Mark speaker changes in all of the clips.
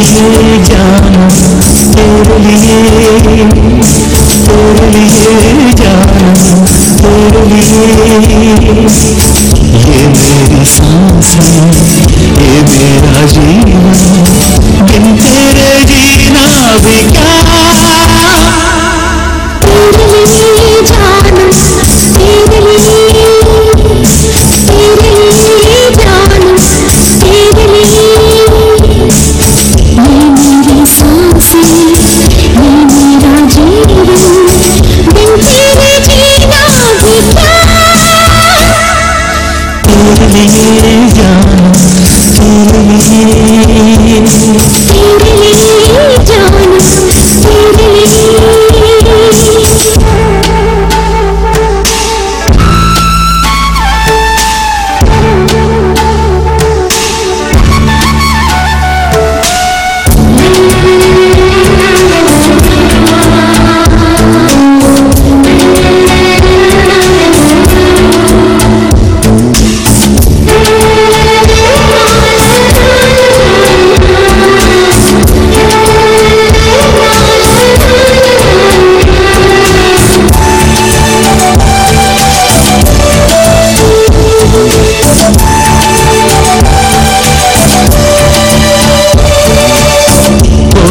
Speaker 1: लिए जाना, तेरे लिए तेरे लिए जाना, तेरे लिए। ये मेरी साँसें ये मेरा जीवन बिन तेरे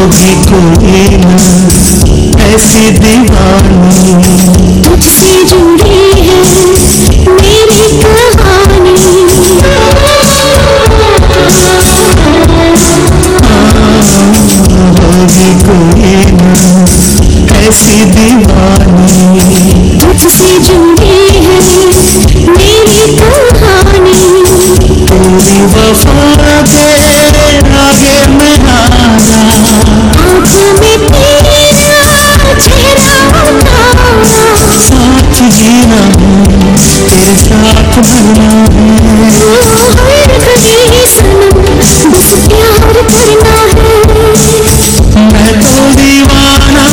Speaker 1: होगी कोई ना ऐसी दीवानी।
Speaker 2: तुझसे जुड़ी है मेरी कहानी।
Speaker 1: होगी कोई ना ऐसी दीवानी।
Speaker 2: तुझसे जुड़ी
Speaker 1: मरना है
Speaker 2: हर घड़ी सनम बस प्यार करना है
Speaker 1: मैं तो दीवाना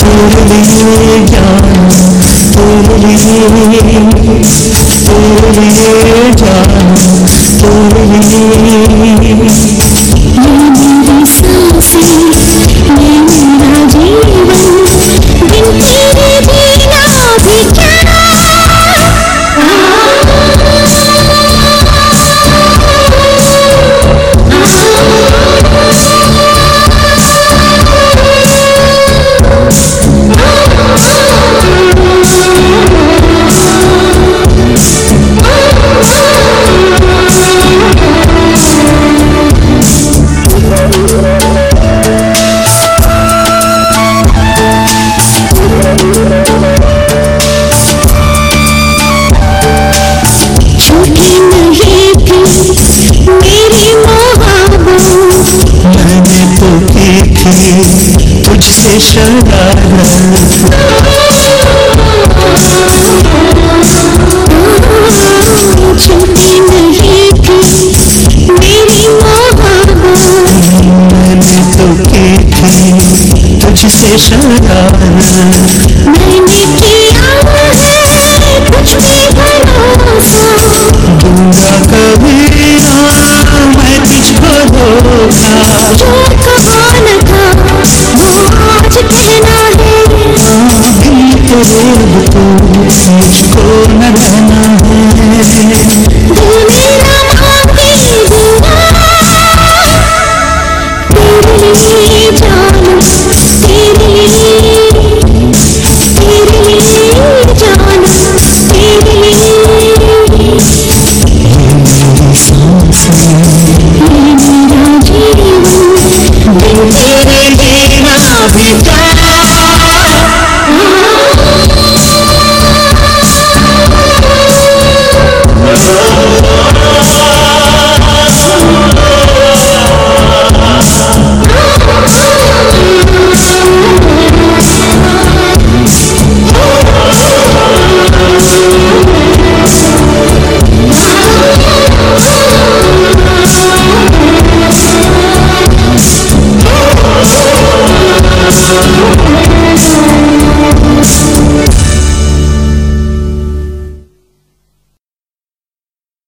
Speaker 1: तेरे लिए जान तेरे लिए तेरे लिए जान तेरे लिए तुझसे शरारत मैंने
Speaker 2: किया है कुछ भी भरोसा
Speaker 1: तेरे को मुझको न